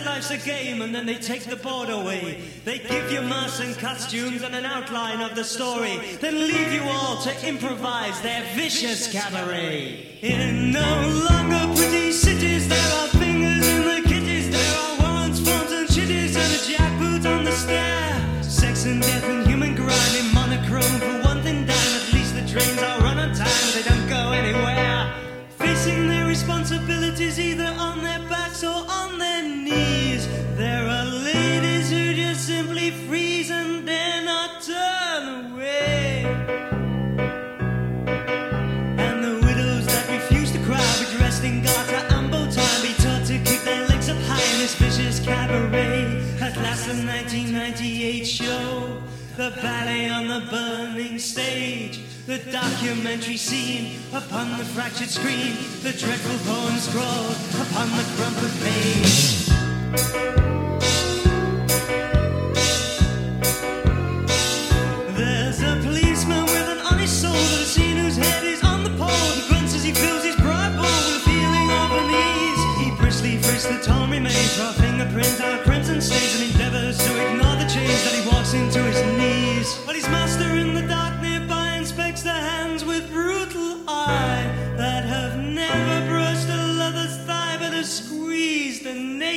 that life's a game and then they take the board away. They give you masks and costumes and an outline of the story, then leave you all to improvise their vicious cabaret. In no longer pretty cities, there are the ballet on the burning stage, the documentary scene upon the fractured screen, the dreadful poem scrawled upon the crumpled page. There's a policeman with an honest soul that seen whose head is on the pole. He grunts as he fills his pride bowl with a feeling of unease. He briskly frisks the torn remains, draw fingerprints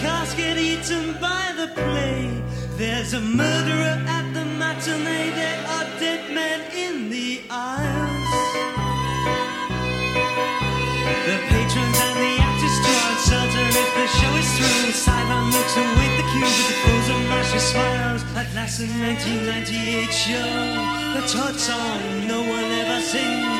cast get eaten by the play. There's a murderer at the matinee. There are dead men in the aisles. The patrons and the actors draw uncertain if the show is through. Sideline looks wait the cue with the frozen mashy smiles. At last, the 1998 show, the Todd song no one ever sings.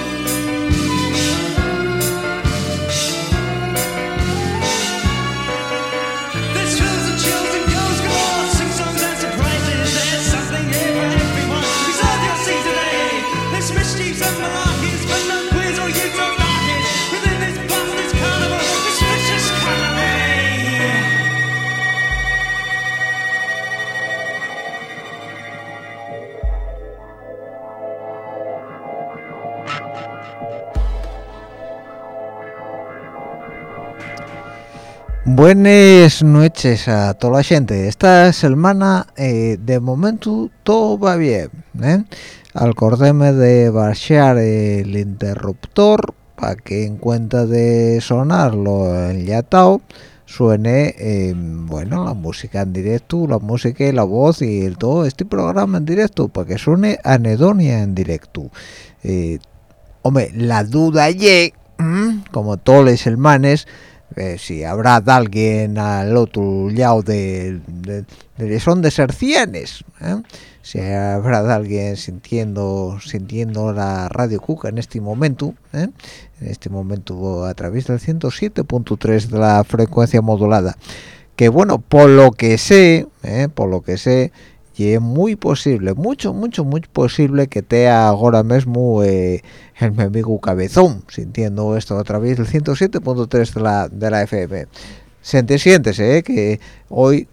Buenas noches a toda la gente. Esta semana, eh, de momento, todo va bien. ¿eh? Acordéme de bajar el interruptor para que en cuenta de sonarlo enlatado suene, eh, bueno, la música en directo, la música y la voz y el- todo este programa en directo, para que suene anedonia en directo. Eh, hombre, la duda ye, como todos los hermanes, eh, si habrá alguien al otro lado de, de, de son de ser cienes, ¿eh? si habrá alguien sintiendo sintiendo la radio Cuca en este momento, ¿eh? en este momento a través del 107.3 de la frecuencia modulada, que bueno, por lo que sé, por lo que sé, y es muy posible, mucho, mucho, muy posible que te ahora mismo eh, el mi amigo Cabezón, sintiendo esto a través del 107.3 de la, de la FM. Siente, siéntese, eh, que hoy,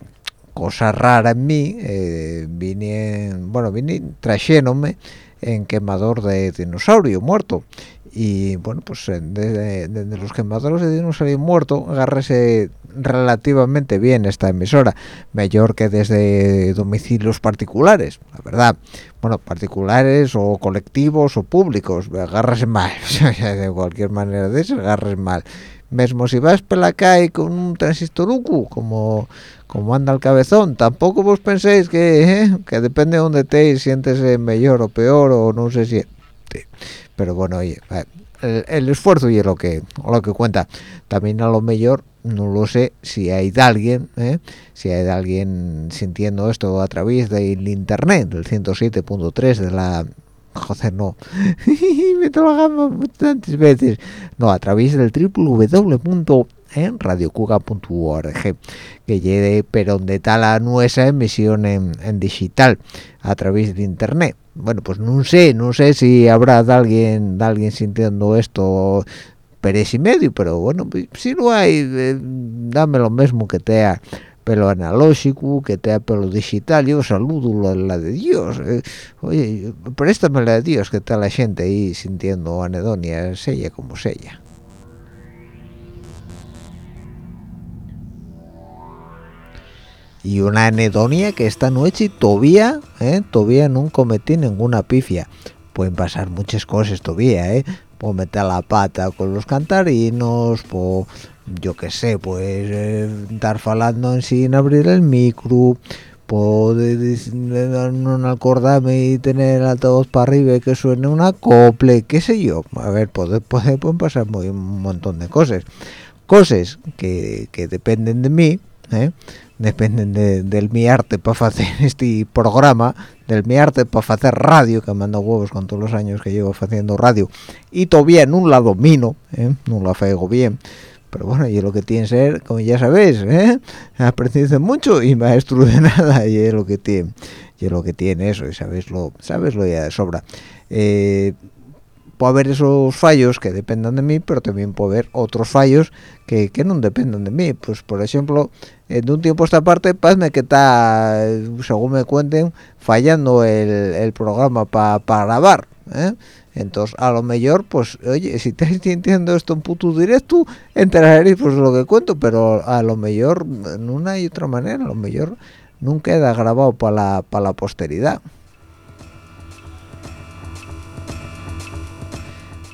cosa rara en mí, eh, vine, bueno, vine trayéndome en quemador de dinosaurio muerto. Y bueno, pues desde, desde los quemadores de dinosaurio muerto, agárrese relativamente bien esta emisora, mejor que desde domicilios particulares, la verdad. Bueno, particulares o colectivos o públicos, agárrese mal, de cualquier manera de eso, agárrese mal. Mesmo si vas por la calle con un transistor UQ, como, como anda el cabezón, tampoco vos penséis que, ¿eh? que depende de donde estéis, sientes mejor o peor o no sé si... Pero bueno, oye, el, esfuerzo y es lo que, lo que cuenta. También a lo mejor no lo sé si hay de alguien, ¿eh? si hay de alguien sintiendo esto a través del internet, del 107.3 de la joder, no, me trabajamos tantas veces, no, a través del www.radiocuga.org, que llegue pero donde está la nuestra emisión en, digital, a través de internet. Bueno, pues no sé, no sé si habrá de alguien, de alguien sintiendo esto perez y medio, pero bueno, pues, si no hay, eh, dame lo mismo que te ha pelo analógico, que te pelo digital, yo saludo la, de Dios, eh. oye, préstame la de Dios, que está la gente ahí sintiendo anedonia, sella como sella. Y una anedonia que esta noche todavía, eh, todavía no cometí ninguna pifia. Pueden pasar muchas cosas todavía, eh. Puedo meter la pata con los cantarinos, puedo yo qué sé, pues eh, estar falando sin abrir el micro, poder no acordarme y tener el altavoz para arriba que suene una acople, qué sé yo. A ver, puede, puede, pueden pasar muy, un montón de cosas. Cosas que, que dependen de mí, ¿eh? Dependen de, del mi arte para hacer este programa, del mi arte para hacer radio, que me ando huevos con todos los años que llevo haciendo radio, y todavía en un lado mino, ¿eh? no lo fego bien, pero bueno, y lo que tiene ser, como ya sabéis, ¿eh? aprendiz mucho y maestro de nada, y es lo que tiene, y es lo que tiene eso, y sabéis lo, sabes lo ya de sobra. Eh, puede haber esos fallos que dependan de mí, pero también puede haber otros fallos que, que no dependan de mí. Pues, por ejemplo, de un tiempo a esta parte, pasme que está, según me cuenten, fallando el, el programa para grabar. ¿eh? entonces a lo mejor pues oye si estáis sintiendo esto en puto directo enteraréis pues lo que cuento pero a lo mejor no hay otra manera a lo mejor nunca queda grabado para la para la posteridad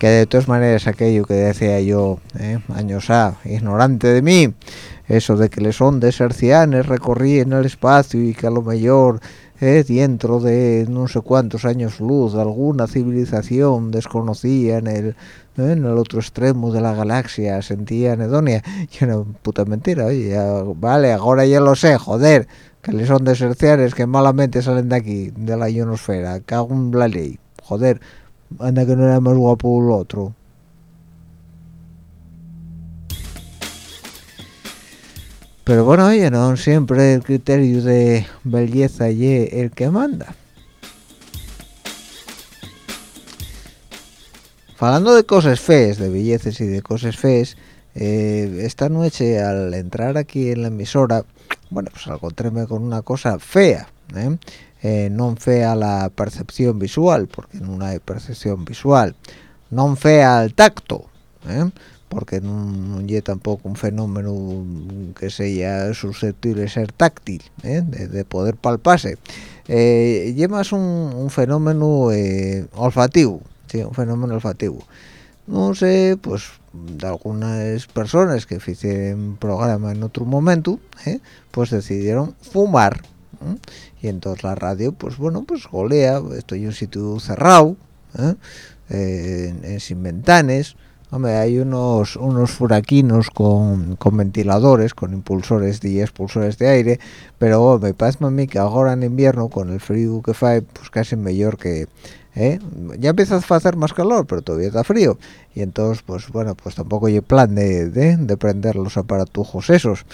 que de todas maneras aquello que decía yo ¿eh? años a ignorante de mí eso de que les ondas hercianas recorrían el espacio y que a lo mejor eh, dentro de no sé cuántos años luz alguna civilización desconocida en el en el otro extremo de la galaxia sentía anedonia y una puta mentira oye vale ahora ya lo sé joder que les son deserciares que malamente salen de aquí de la ionosfera cago en la ley joder anda que no era más guapo el otro pero bueno oye no siempre el criterio de belleza y el que manda hablando de cosas feas de bellezas y de cosas feas eh, esta noche al entrar aquí en la emisora bueno pues encontrarme con una cosa fea ¿eh? Eh, no fea la percepción visual porque no hay percepción visual no fea el tacto ¿eh? porque no, hay tampoco un fenómeno que sea susceptible de ser táctil, ¿eh? de, poder palparse. Eh, llevas un, fenómeno eh, olfativo, sí, un fenómeno olfativo. No sé, pues de algunas personas que hicieron programa en otro momento, ¿eh? pues decidieron fumar. Y entonces la radio, pues bueno, pues golea, estoy en un sitio cerrado, en, sin ventanas, Hombre, hay unos unos furaquinos con, con ventiladores, con impulsores de expulsores de aire, pero me parece a mí que ahora en invierno, con el frío que fae, pues casi mejor que... ¿eh? Ya empieza a hacer más calor, pero todavía está frío. Y entonces, pues bueno, pues tampoco hay plan de, de, prender los aparatujos esos.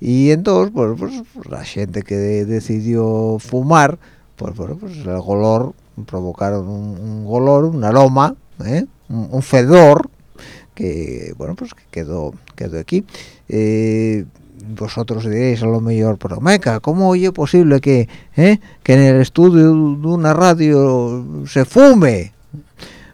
Y entonces, pues, pues, pues la gente que decidió fumar, pues bueno, pues el golor, provocaron un, un golor, un aroma, ¿eh? un fedor, que bueno pues que quedó quedó aquí. Eh, vosotros diréis a lo mejor pero meca cómo es posible que eh, que en el estudio de una radio se fume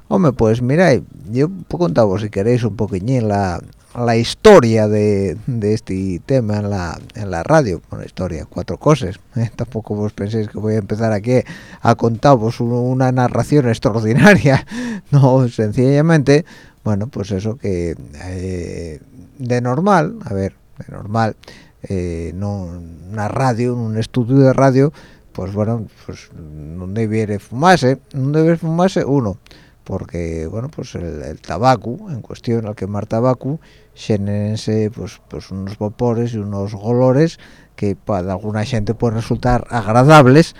hombre pues mirad yo puedo contaros si queréis un poquillín la la historia de, de, este tema en la, en la radio, bueno, historia, cuatro cosas, ¿eh? tampoco vos penséis que voy a empezar aquí a contaros una narración extraordinaria, no, sencillamente bueno, pues eso que eh, de normal a ver de normal eh, no una radio un estudio de radio pues bueno pues no debiera fumarse no debe fumarse uno porque bueno pues el, tabaco en cuestión al quemar tabaco generense pues pues unos vapores y unos olores que para alguna gente pueden resultar agradables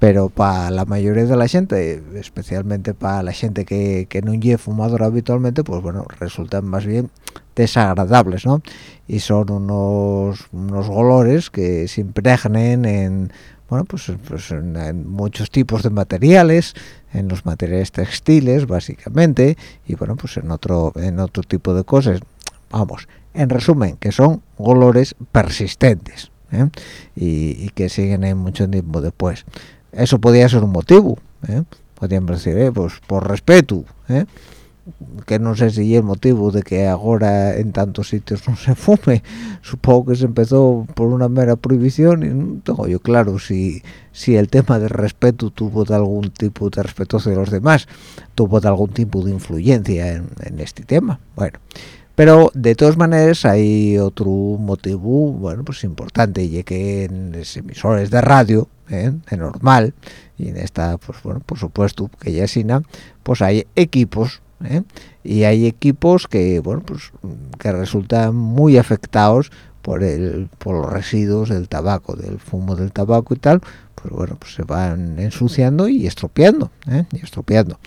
pero para la mayoría de la gente especialmente para la gente que, no lleve fumador habitualmente pues bueno resultan más bien desagradables no y son unos unos olores que se impregnen en bueno pues, pues en, muchos tipos de materiales en los materiales textiles básicamente y bueno pues en otro en otro tipo de cosas vamos en resumen que son olores persistentes ¿eh? y, que siguen en mucho tiempo después eso podría ser un motivo ¿eh? podrían decir eh, pues por respeto ¿eh? que no sé si el motivo de que ahora en tantos sitios no se fume supongo que se empezó por una mera prohibición y no tengo yo claro si si el tema del respeto tuvo de algún tipo de respeto hacia los demás tuvo de algún tipo de influencia en, este tema bueno pero de todas maneras hay otro motivo bueno pues importante y que en los emisores de radio ¿eh? normal y en esta pues bueno por supuesto que ya sina pues hay equipos ¿eh? y hay equipos que bueno pues que resultan muy afectados por el por los residuos del tabaco del fumo del tabaco y tal pues bueno pues se van ensuciando y estropeando ¿eh? y estropeando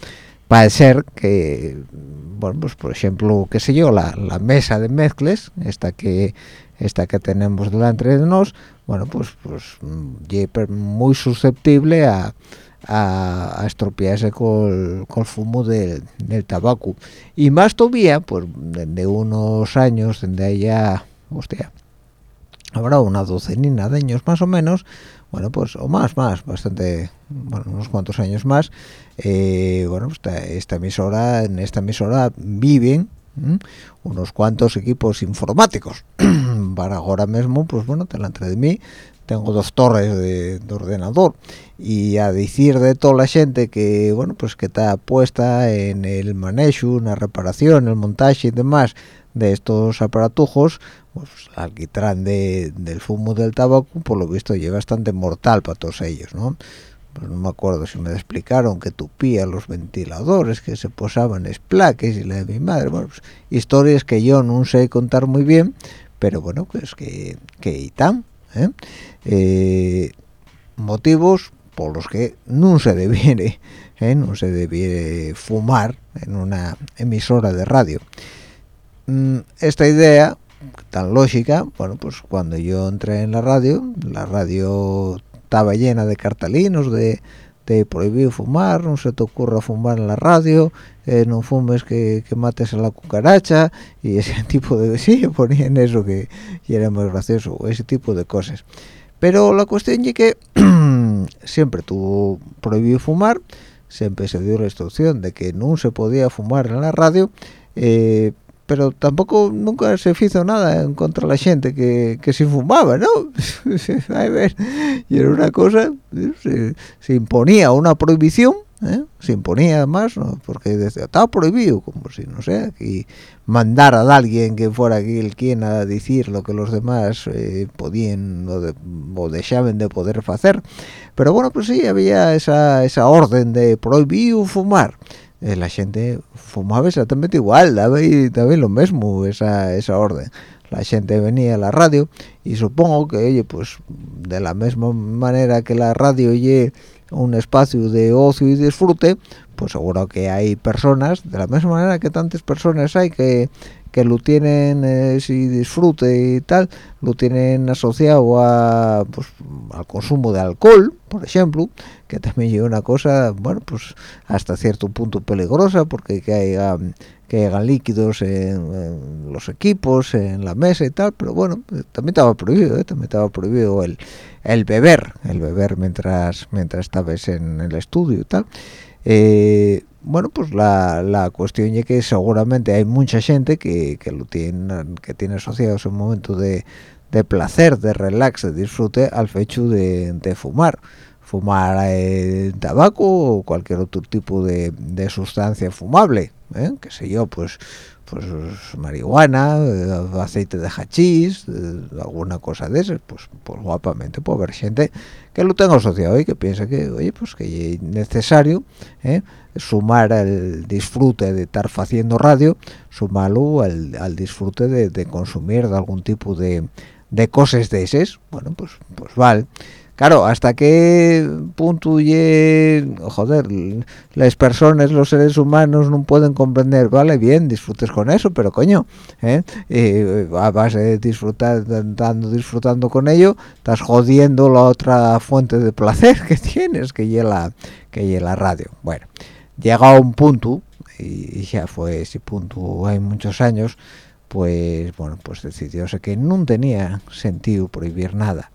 puede ser que bueno pues por ejemplo qué sé yo la, la mesa de mezcles esta que esta que tenemos delante de nosotros bueno pues pues muy susceptible a a, estropearse con, el fumo del, tabaco. Y más todavía pues de unos años desde allá hostia habrá una docenina de años más o menos bueno pues o más más bastante bueno unos cuantos años más. Eh, bueno pues esta, emisora en esta emisora viven unos cuantos equipos informáticos. Para ahora mismo pues bueno delante de mí tengo dos torres de, ordenador. Y a decir de toda la gente que bueno pues que está puesta en el manejo, la reparación, el montaje y demás de estos aparatujos, pues alquitrán de, del fumo del tabaco por lo visto lleva bastante mortal para todos ellos, ¿no? Pues no me acuerdo si me explicaron que tupía los ventiladores, que se posaban esplaques y la de mi madre, bueno, pues, historias que yo no sé contar muy bien, pero bueno, pues que, que y tan, ¿eh? Eh, motivos por los que no se debiere ¿eh? no se debiere fumar en una emisora de radio mm, esta idea tan lógica bueno pues cuando yo entré en la radio la radio estaba llena de cartelinos de, prohibido fumar no se te ocurra fumar en la radio no fumes que, mates a la cucaracha y ese tipo de sí ponían eso que era muy gracioso ese tipo de cosas. Pero la cuestión es que siempre tuvo prohibido fumar siempre se dio la instrucción de que no se podía fumar en la radio eh, pero tampoco nunca se hizo nada en contra la gente que, que se fumaba, ¿no? A ver, y era una cosa, se imponía una prohibición ¿eh? se imponía además ¿no? porque decía, estaba prohibido como si no sé aquí mandar a alguien que fuera aquí el quien a decir lo que los demás eh, podían o, de, o, dejaban de poder hacer pero bueno pues sí había esa, esa orden de prohibido fumar eh, la gente fumaba exactamente igual daba, daba lo mismo esa, esa orden. La gente venía a la radio y supongo que pues de la misma manera que la radio oye un espacio de ocio y disfrute pues seguro que hay personas de la misma manera que tantas personas hay que que lo tienen eh, si disfrute y tal lo tienen asociado a pues, al consumo de alcohol por ejemplo que también es una cosa bueno pues hasta cierto punto peligrosa porque que haya que hagan líquidos en, los equipos, en la mesa y tal, pero bueno, también estaba prohibido, ¿eh? también estaba prohibido el, el beber, el beber mientras mientras estabas en el estudio y tal. Eh, bueno, pues la, la cuestión es que seguramente hay mucha gente que, que lo tiene, que tiene asociado ese momento de, de placer, de relax, de disfrute al hecho de, de fumar fumar eh, tabaco o cualquier otro tipo de, de sustancia fumable ¿eh? qué sé yo pues pues marihuana eh, aceite de hachís eh, alguna cosa de esas pues pues guapamente puede haber gente que lo tenga asociado y que piensa que oye pues que es necesario sumar al disfrute de estar haciendo radio sumarlo al, al disfrute de, de, consumir de algún tipo de, de cosas de esas bueno pues pues vale claro hasta qué punto joder las personas los seres humanos no pueden comprender. Vale bien disfrutes con eso pero coño ¿eh? eh a disfrutar disfrutando con ello estás jodiendo la otra fuente de placer que tienes que lleva que la radio. Bueno llega a un punto y ya fue ese punto hay muchos años pues bueno pues decidióse que no tenía sentido prohibir nada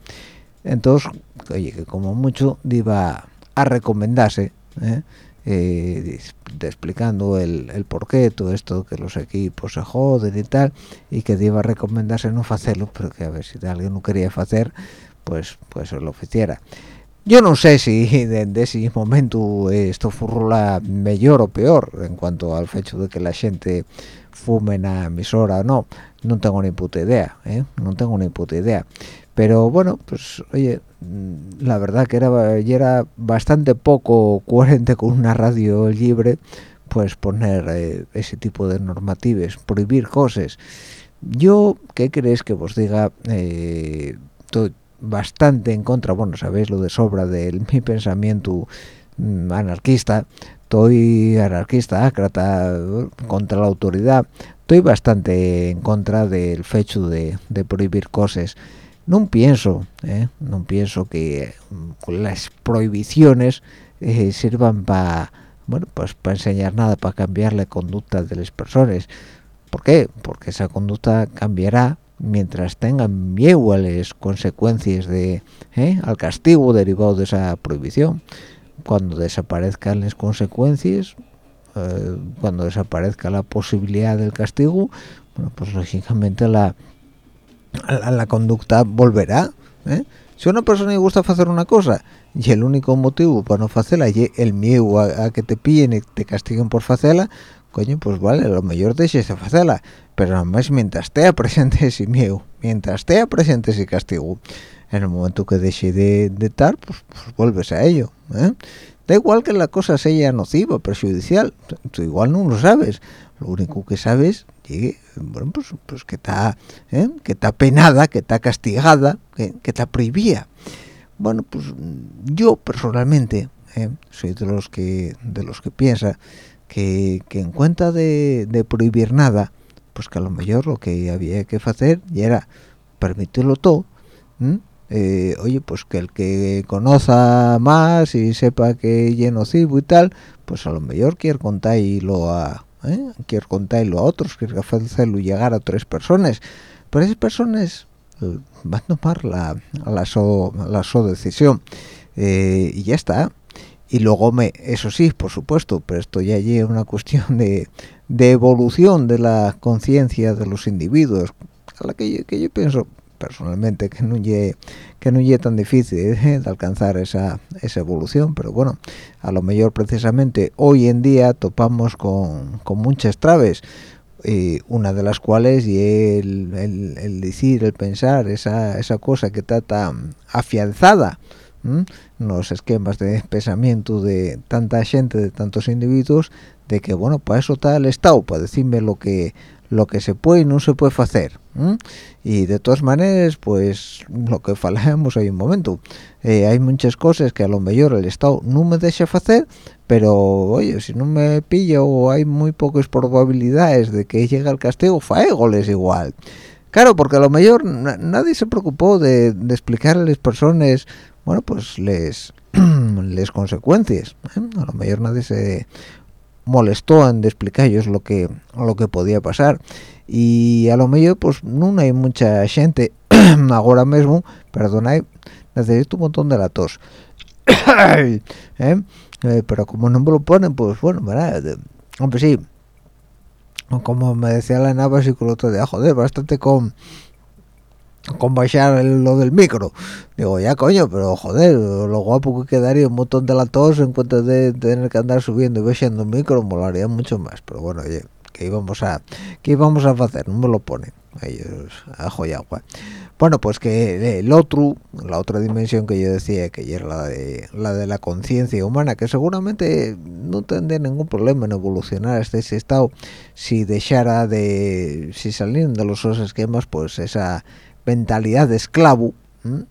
entonces oye que como mucho iba a recomendarse ¿eh? Eh, explicando el, el por qué todo esto que los equipos se joden y tal y que iba a recomendarse no hacerlo pero que a ver si alguien no quería hacer pues pues lo hiciera yo no sé si de, ese momento esto furrula mejor o peor en cuanto al hecho de que la gente fume en la emisora o no no tengo ni puta idea ¿eh? no tengo ni puta idea pero bueno pues oye mm, la verdad que era era bastante poco coherente con una radio libre pues poner eh, ese tipo de normativas prohibir cosas. Yo qué crees que vos diga eh, bastante en contra bueno sabéis lo de sobra de mi pensamiento mm, anarquista. Estoy anarquista ácrata contra la autoridad. Estoy bastante en contra del hecho de, de prohibir cosas no pienso ¿eh? no pienso que mm, las prohibiciones eh, sirvan para bueno pues para enseñar nada para cambiar la conducta de las personas ¿por qué? porque esa conducta cambiará mientras tengan miedo a las consecuencias de ¿eh? al castigo derivado de esa prohibición cuando desaparezcan las consecuencias cuando desaparezca la posibilidad del castigo bueno pues lógicamente la la, conducta volverá ¿eh? si a una persona le gusta hacer una cosa y el único motivo para no hacerla es el miedo a, que te pillen y te castiguen por hacerla coño pues vale lo mejor de hacerla pero además mientras esté presente ese miedo mientras esté presente ese castigo en el momento que deje de, de estar pues, pues, vuelves a ello ¿eh? da igual que la cosa sea nociva perjudicial tú igual no lo sabes lo único que sabes bueno pues, pues que está ¿eh? que está penada que está castigada que, está prohibida bueno pues yo personalmente ¿eh? soy de los que de los que piensa que, en cuenta de, prohibir nada pues que a lo mejor lo que había que hacer y era permitirlo todo eh, oye pues que el que conozca más y sepa que es nocivo y tal pues a lo mejor quiere contarlo a ¿eh? quiero contarlo a otros, quiero hacerlo llegar a tres personas, pero esas personas eh, van a tomar la, la, so, la so decisión eh, y ya está. Y luego, me, eso sí, por supuesto, pero esto ya es una cuestión de, de evolución de la conciencia de los individuos, a la que que yo pienso, personalmente que no llegue que no tan difícil ¿eh? de alcanzar esa, esa evolución pero bueno a lo mejor precisamente hoy en día topamos con, con muchas traves y una de las cuales y el, el, decir el pensar esa, esa cosa que está tan afianzada en los esquemas de pensamiento de tanta gente de tantos individuos de que bueno para eso está el estado para decirme lo que lo que se puede y no se puede hacer y de todas maneras pues lo que falamos hay un momento. Eh, hay muchas cosas que a lo mejor el Estado no me deja hacer pero oye si no me pillo hay muy pocas probabilidades de que llegue el castigo faégoles igual. Claro porque a lo mejor nadie se preocupó de, de explicar a las personas bueno pues les les consecuencias ¿eh? a lo mejor nadie se molestó en explicarles lo que lo que podía pasar y a lo mejor pues no hay mucha gente ahora mismo perdona necesito un montón de la tos ¿Eh? Eh, pero como no me lo ponen pues bueno ¿verdad? hombre sí como me decía la nava psicóloga de joder bastante con con bajar lo del micro. Digo ya coño pero joder lo guapo que quedaría un montón de la tos en cuanto de tener que andar subiendo y bajando el micro molaría mucho más. Pero bueno oye que íbamos a que íbamos a hacer no me lo ponen. Ellos ajo y agua. Bueno pues que el otro la otra dimensión que yo decía que era la de la de la conciencia humana que seguramente no tendría ningún problema en evolucionar hasta ese estado si dejara de si salieran de los esquemas pues esa mentalidad de esclavo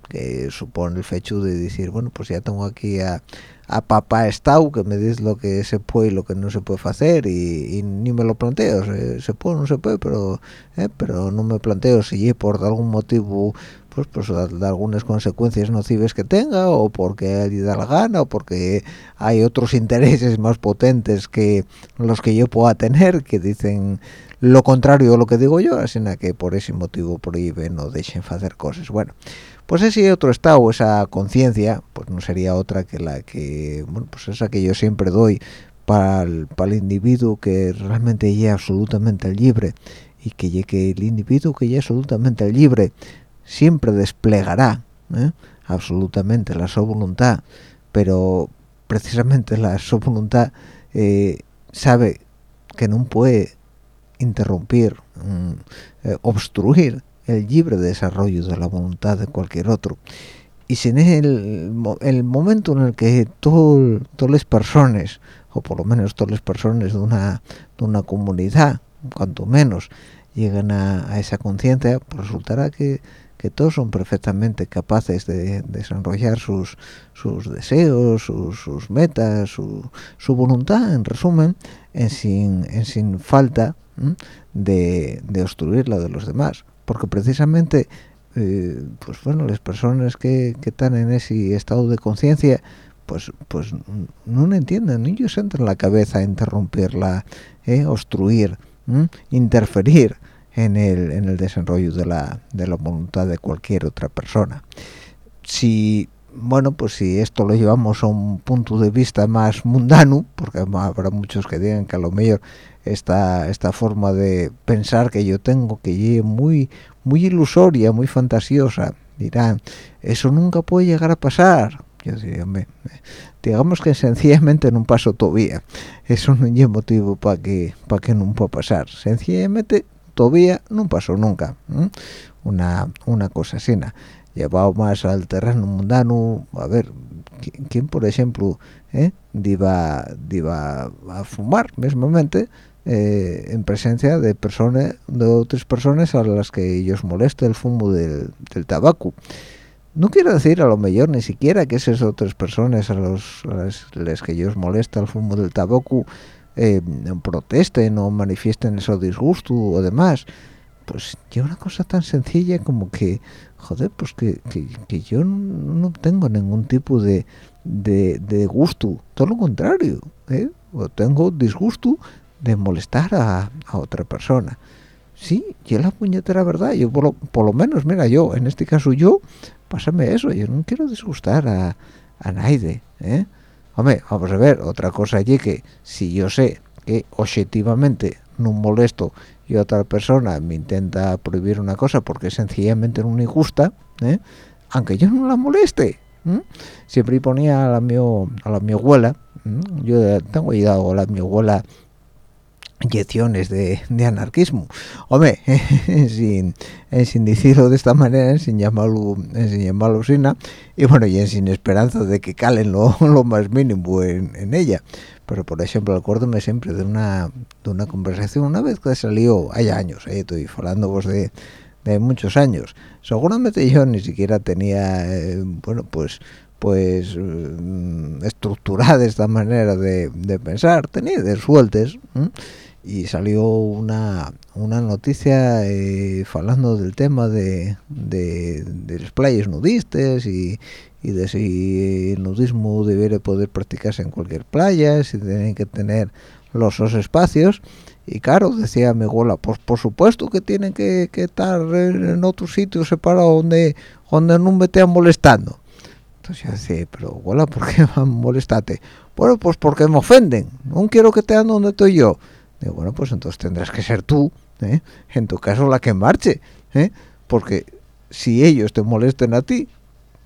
que supone el fecho de decir bueno pues ya tengo aquí a, a papá estado que me dice lo que se puede y lo que no se puede hacer y, ni me lo planteo se, puede o no se puede pero eh, pero no me planteo si por algún motivo pues pues de, algunas consecuencias nocivas que tenga o porque da la gana o porque hay otros intereses más potentes que los que yo pueda tener que dicen lo contrario de lo que digo yo, así que por ese motivo prohíben o dejen hacer cosas. Bueno, pues ese otro estado, esa conciencia, pues no sería otra que la que, bueno, pues esa que yo siempre doy para el, para el individuo que realmente ya absolutamente libre y que, que el individuo que ya absolutamente libre siempre desplegará ¿eh? absolutamente la su voluntad, pero precisamente la su voluntad eh, sabe que no puede interrumpir, mm, eh, obstruir el libre desarrollo de la voluntad de cualquier otro. Y sin el, el momento en el que todas las personas, o por lo menos todas las personas de una, de una comunidad, cuanto menos, lleguen a, esa conciencia, pues resultará que, que, todos son perfectamente capaces de, desarrollar sus, sus deseos, sus, metas, su, voluntad, en resumen, en sin, en sin falta de, de obstruir la de los demás. Porque precisamente eh, pues bueno las personas que, están en ese estado de conciencia pues pues no entienden. Ni ellos entran en la cabeza a interrumpirla eh, obstruir interferir en el, en el desarrollo de la, de la voluntad de cualquier otra persona si bueno, pues si esto lo llevamos a un punto de vista más mundano, porque habrá muchos que digan que a lo mejor esta, esta forma de pensar que yo tengo, que es muy, muy ilusoria, muy fantasiosa, dirán, eso nunca puede llegar a pasar. Yo diría, digamos que sencillamente no pasó todavía. Eso no es motivo para que, para que no pueda pasar. Sencillamente todavía no pasó nunca. Una, una cosa así llevado más al terreno mundano a ver quién por ejemplo eh, iba, a fumar mismamente eh, en presencia de personas de otras personas a las que ellos molesta el fumo del, tabaco no quiero decir a lo mejor ni siquiera que esas otras personas a, los, las, que ellos molesta el fumo del tabaco eh, protesten o manifiesten ese disgusto o demás pues ya una cosa tan sencilla como que joder, pues que, que, yo no, tengo ningún tipo de, de, gusto, todo lo contrario, ¿eh? tengo disgusto de molestar a, a, otra persona. Sí, y es la puñetera verdad, yo por lo, por lo, menos, mira, yo, en este caso yo, pásame eso, yo no quiero disgustar a, a nadie, ¿eh? Hombre, vamos a ver, otra cosa allí que si yo sé que objetivamente no molesto y otra persona me intenta prohibir una cosa porque sencillamente no me gusta, ¿eh? aunque yo no la moleste. Siempre ponía a la mi, a la mi abuela, yo tengo dado a la mi abuela inyecciones de, anarquismo. Hombre, sin, sin decirlo de esta manera, sin llamarlo, sin llamarlo sina, y bueno, y sin esperanza de que calen lo, más mínimo en, en ella pero por ejemplo acuérdome siempre de una de una conversación una vez que salió hay años eh, estoy hablando vos de, de, muchos años seguramente yo ni siquiera tenía eh, bueno pues pues mm, estructurada esta manera de, de, pensar tenía de sueltes y salió una, una noticia eh, hablando del tema de, de, de las playas nudistas y, y de si el nudismo debiera poder practicarse en cualquier playa, si tienen que tener los dos espacios. Y claro, decía mi abuela, pues por supuesto que tienen que, estar en otro sitio separado donde, donde no me estén molestando. Entonces yo decía, pero abuela, ¿por qué van a molestarte? Bueno, pues porque me ofenden, no quiero que estén donde estoy yo. Digo, bueno, pues entonces tendrás que ser tú, ¿eh? en tu caso la que marche, ¿eh? porque si ellos te molesten a ti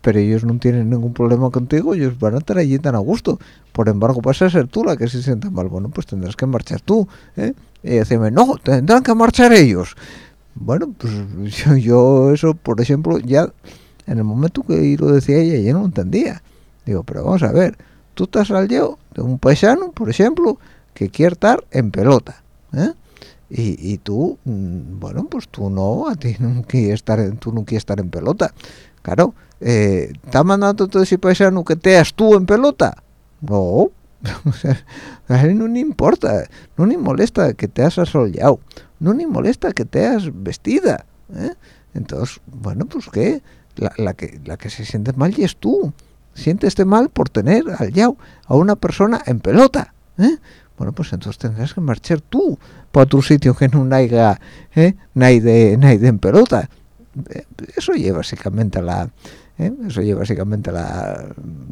pero ellos no tienen ningún problema contigo ellos van a estar allí tan a gusto por embargo vas a ser tú la que se sienta mal bueno pues tendrás que marchar tú ¿eh? y decirme no tendrán que marchar ellos bueno pues yo, eso por ejemplo ya en el momento que lo decía ella yo no entendía digo pero vamos a ver tú estás al de un paisano por ejemplo que quiere estar en pelota ¿eh? y, tú mm, bueno pues tú no a ti no quieres estar en, tú no quieres estar en pelota claro eh, ¿está mandando todo ese paisano que teas tú en pelota? no a él no le importa no le molesta que te has asoleado no le molesta que te has vestida ¿eh? entonces bueno pues qué la, que la que se siente mal y es tú siénteste mal por tener al yao a una persona en pelota ¿eh? Bueno pues entonces tendrás que marchar tú para otro sitio que no haya ¿eh? nadie, en pelota eh, eso lleva básicamente a la ¿eh? eso lleva básicamente la,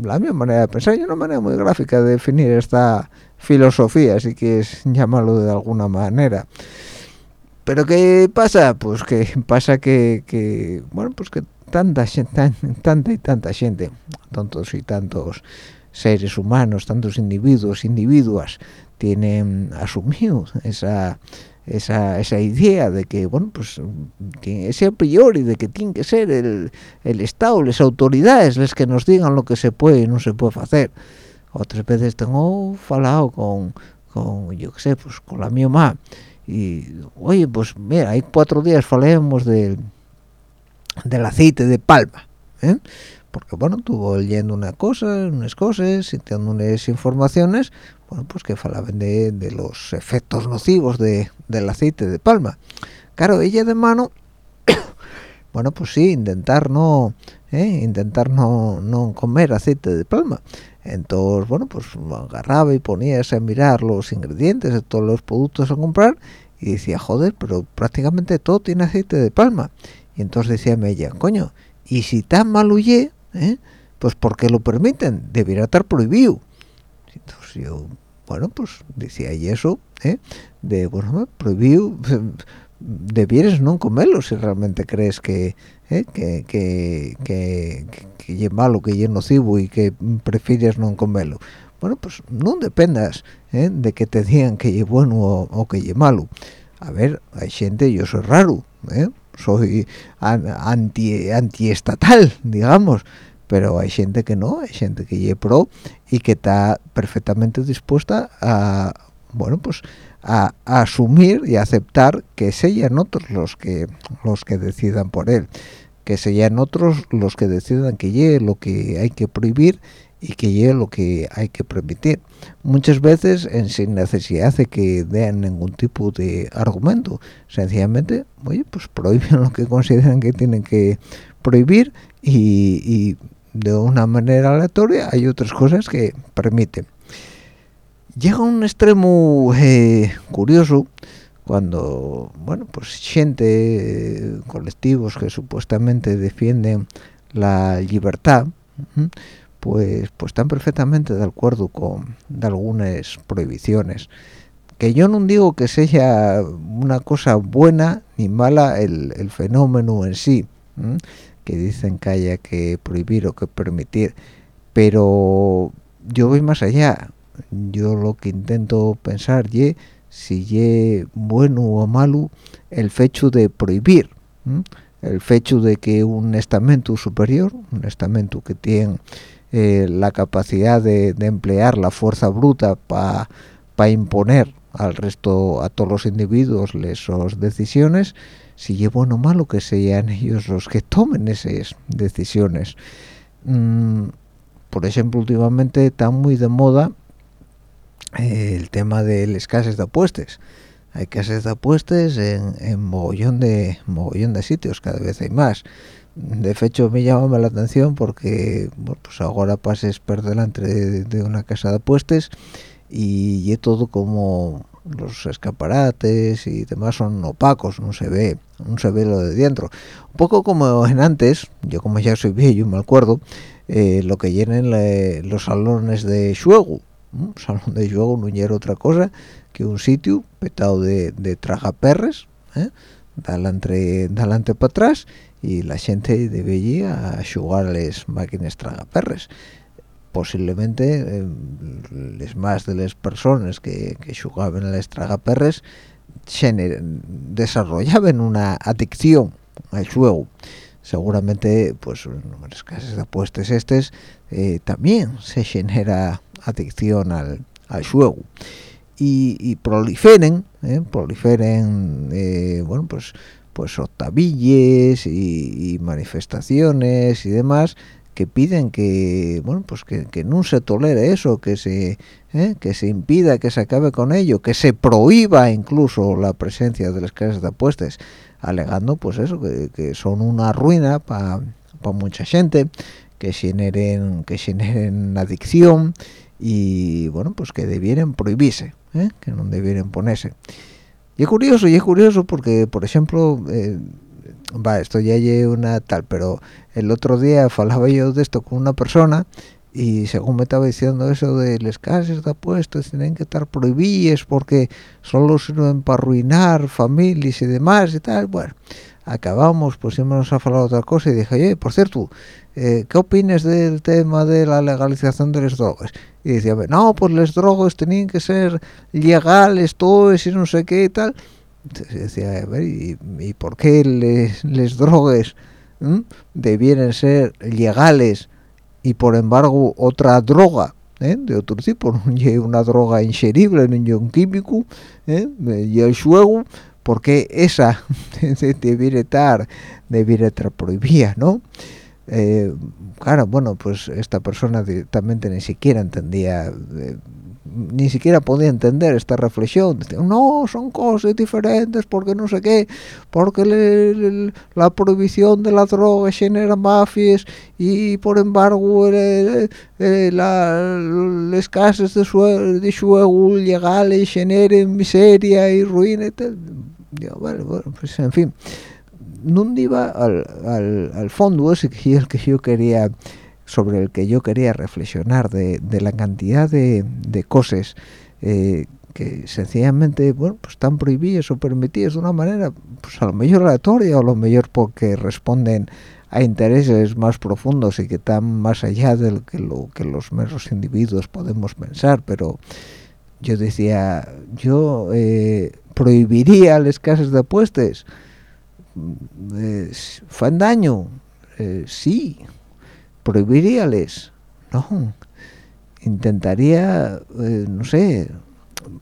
la misma manera de pensar y una manera muy gráfica de definir esta filosofía si quieres llamarlo de alguna manera pero qué pasa pues que pasa que, bueno pues que tanta gente tanta y tanta gente tantos y tantos seres humanos tantos individuos individuas tienen asumido esa esa, esa idea de que, bueno, pues ese a priori de que tiene que ser el, el Estado, las autoridades, las que nos digan lo que se puede y no se puede hacer. Otras veces tengo falado con, con yo qué sé, pues con la mi mamá y, oye, pues mira, hay cuatro días falemos del, del aceite de palma, ¿eh? Porque bueno, estuvo leyendo una cosa, unas cosas, sintiendo unas informaciones, bueno, pues que falaban de, de los efectos nocivos de, del aceite de palma. Claro, ella de mano, bueno, pues sí, intentar no, ¿eh? intentar no, no comer aceite de palma. Entonces, bueno, pues agarraba y ponía a mirar los ingredientes de todos los productos a comprar y decía, joder, pero prácticamente todo tiene aceite de palma. Y entonces decía ella, coño, y si tan mal huye, ¿eh? pues porque lo permiten, debería estar prohibido. Entonces yo, bueno, pues decía y eso, ¿eh? de, bueno, prohibido, debieres no comerlo si realmente crees que, ¿eh? que, que, que, que, es malo, que es nocivo y que prefieres no comerlo. Bueno, pues no dependas ¿eh? de que te digan que es bueno o, que es malo. A ver, hay gente, yo soy raro, ¿eh? Soy anti antiestatal, digamos, pero hay gente que no, hay gente que es pro y que está perfectamente dispuesta a, bueno, pues a, asumir y aceptar que sean otros los que los que decidan por él, que sean otros los que decidan que llegue lo que hay que prohibir y que llegue lo que hay que permitir. Muchas veces en sin necesidad de que den ningún tipo de argumento, sencillamente, oye, pues prohíben lo que consideran que tienen que prohibir y de una manera aleatoria hay otras cosas que permiten llega a un extremo eh, curioso cuando bueno pues gente colectivos que supuestamente defienden la libertad pues pues están perfectamente de acuerdo con algunas prohibiciones. Que yo no digo que sea una cosa buena ni mala el, el fenómeno en sí que dicen que haya que prohibir o que permitir pero yo voy más allá. Yo lo que intento pensar es si es bueno o malo el hecho de prohibir el hecho de que un estamento superior un estamento que tiene eh, la capacidad de, emplear la fuerza bruta para imponer al resto a todos los individuos esas decisiones si es bueno o malo que sean ellos los que tomen esas decisiones. Mm, por ejemplo, últimamente está muy de moda eh, el tema de las casas de apuestas. Hay casas de apuestas en, mogollón de sitios, cada vez hay más. De hecho, me llama la atención porque pues ahora pases por delante de, una casa de apuestas y, es todo como los escaparates y demás son opacos, no se ve, no se ve lo de dentro. Un poco como en antes, yo como ya soy viejo, me acuerdo, eh, lo que llenen los salones de juego. Un salón de juego no era otra cosa que un sitio petado de, de tragaperres, ¿eh? dalante, para atrás, y la gente debería a jugar a las máquinas tragaperres. Posiblemente eh, más de las personas que, que jugaban a las tragaperres desarrollaban una adicción al juego. Seguramente pues en las casas de apuestas eh, también se genera adicción al, al juego. Y, proliferen eh, proliferen eh, bueno pues pues octavilles y, manifestaciones y demás que piden que bueno pues que, que, no se tolere eso que se que se impida que se acabe con ello que se prohíba incluso la presencia de las casas de apuestas alegando pues eso que, son una ruina para mucha gente que generen que generen adicción y bueno pues que debieran prohibirse ¿eh? que no debieran ponerse y es curioso y es curioso porque por ejemplo eh, va esto ya hay una tal pero el otro día hablaba yo de esto con una persona y según me estaba diciendo eso de las casas de apuestas tienen que estar prohibidas porque solo sirven para arruinar familias y demás y tal bueno acabamos pues siempre nos ha hablado otra cosa y dije oye por cierto eh, ¿qué opinas del tema de la legalización de las drogas? Y decía no pues las drogas tenían que ser legales todos y no sé qué y tal entonces decía a ver ¿y, por qué las drogas debieran ser legales y por embargo otra droga ¿eh? de otro tipo, no una droga ingerible, no un químico, ¿eh? y el juego, porque esa debiera estar, debiera estar prohibida, ¿no? Eh, claro, bueno, pues esta persona directamente ni siquiera entendía eh, ni siquiera podía entender esta reflexión. no, son cosas diferentes porque no sé qué, porque la prohibición de la droga genera mafias y por embargo las casas de, juego legales generan miseria y ruina y tal. bueno, pues en fin, no iba al, al, al fondo ese que el que yo quería sobre el que yo quería reflexionar de, la cantidad de, cosas eh, que sencillamente bueno pues están prohibidas o permitidas de una manera pues a lo mejor aleatoria o a lo mejor porque responden a intereses más profundos y que están más allá de lo que, lo, que los meros individuos podemos pensar. Pero yo decía yo eh, prohibiría las casas de apuestas ¿fan daño? Eh, sí prohibiríales no intentaría eh, no sé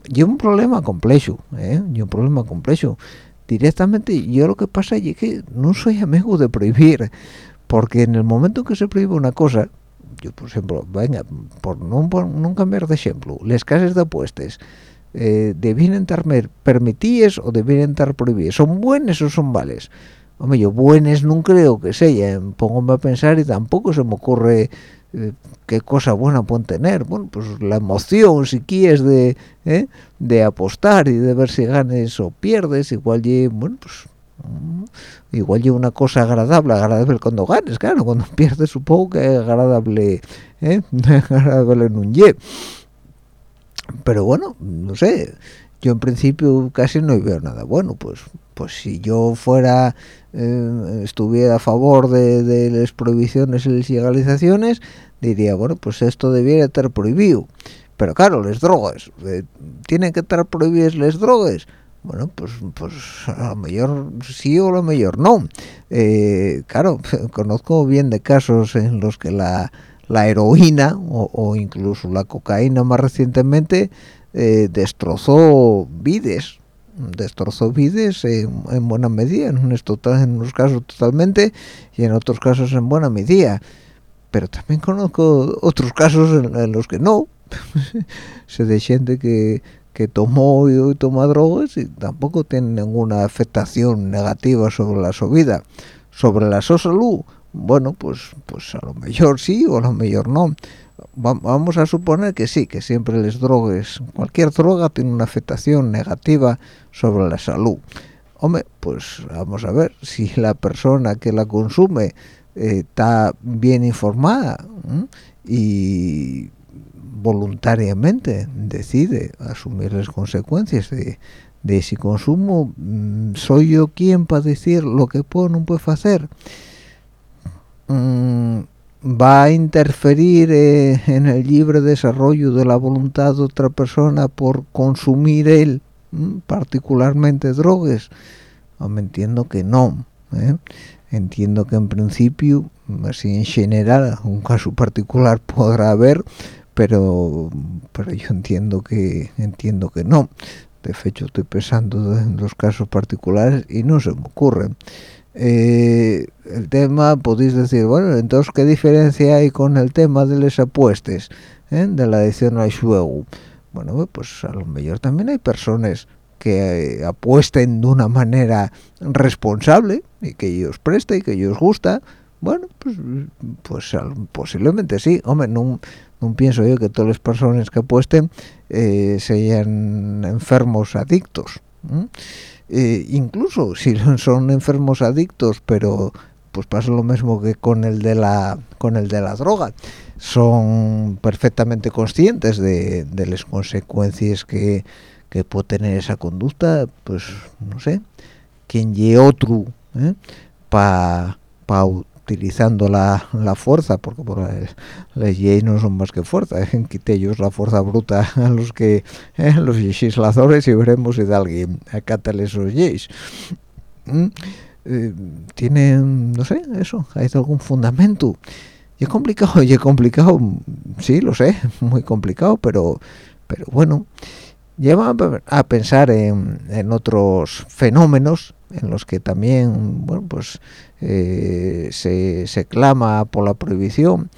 yo un problema complejo ¿eh? yo un problema complejo directamente yo lo que pasa es que no soy amigo de prohibir porque en el momento que se prohíbe una cosa yo por ejemplo venga por no, no cambiar de ejemplo las casas de apuestas eh, debían estar permitidas o debían estar prohibidas son buenas o son malas hombre, yo buenas no creo que sea, pongo a pensar y tampoco se me ocurre eh, qué cosa buena pueden tener. Bueno, pues la emoción, si quieres, de, ¿eh? de apostar y de ver si ganes o pierdes, igual y, bueno, pues mm, igual y una cosa agradable, agradable cuando ganes, claro, cuando pierdes supongo que es agradable, ¿eh? agradable en un ye. Pero bueno, no sé, yo en principio casi no veo nada bueno, pues pues si yo fuera eh, estuviera a favor de, las prohibiciones y las legalizaciones diría bueno pues esto debiera estar prohibido pero claro las drogas eh, tienen que estar prohibidas las drogas bueno pues pues a lo mejor sí o a lo mejor no. Eh, claro conozco bien de casos en los que la, la heroína o, incluso la cocaína más recientemente destrozó vides destrozó vides en, buena medida, en unos, en unos casos totalmente y en otros casos en buena medida. Pero también conozco otros casos en, los que no. Se de gente que, que tomó y toma drogas y tampoco tiene ninguna afectación negativa sobre la su vida. Sobre la su salud, bueno, pues, pues a lo mejor sí o a lo mejor no. Vamos a suponer que sí, que siempre les drogues, cualquier droga tiene una afectación negativa sobre la salud. Hombre, pues vamos a ver si la persona que la consume eh, está bien informada y voluntariamente decide asumir las consecuencias de, de si consumo mm, soy yo quien para decir lo que puedo no puedo hacer mm, va a interferir eh, en el libre desarrollo de la voluntad de otra persona por consumir él mm, particularmente drogas me entiendo que no ¿eh? entiendo que en principio así en general un caso particular podrá haber pero pero yo entiendo que entiendo que no. De hecho estoy pensando en los casos particulares y no se me ocurren eh, el tema podéis decir bueno entonces qué diferencia hay con el tema de las apuestas eh, de la adicción al juego bueno pues a lo mejor también hay personas que apuesten de una manera responsable y que ellos preste y que ellos gusta. Bueno pues pues posiblemente sí. Hombre no, no pienso yo que todas las personas que apuesten eh, sean enfermos adictos eh, incluso si son enfermos adictos pero pues pasa lo mismo que con el de la con el de la droga son perfectamente conscientes de, las consecuencias que, que, puede tener esa conducta pues no sé quien y otro ¿eh? para pa utilizando la, la fuerza, porque por las leyes no son más que fuerza, ¿eh? ellos la fuerza bruta a los que ¿eh? los legisladores y veremos si de alguien acata esos leyes. ¿Mm? Eh, tienen, no sé, eso, hay algún fundamento. Y es complicado, y es complicado, sí, lo sé, muy complicado, pero, pero bueno, lleva a pensar en, en otros fenómenos en los que también bueno pues eh, se, se, clama por la prohibición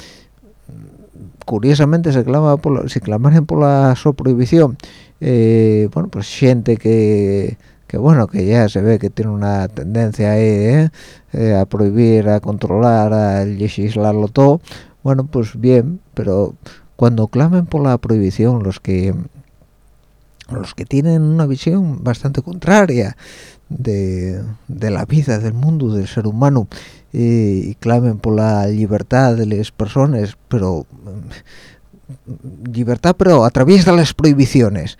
curiosamente se clama por la, se clamaran por la so prohibición eh, bueno pues gente que que bueno que ya se ve que tiene una tendencia ahí, ¿eh? a prohibir a controlar a legislarlo todo bueno pues bien pero cuando clamen por la prohibición los que los que tienen una visión bastante contraria de, la vida, del mundo, del ser humano, y clamen por la libertad de las personas, pero mm, libertad pero a través de las prohibiciones.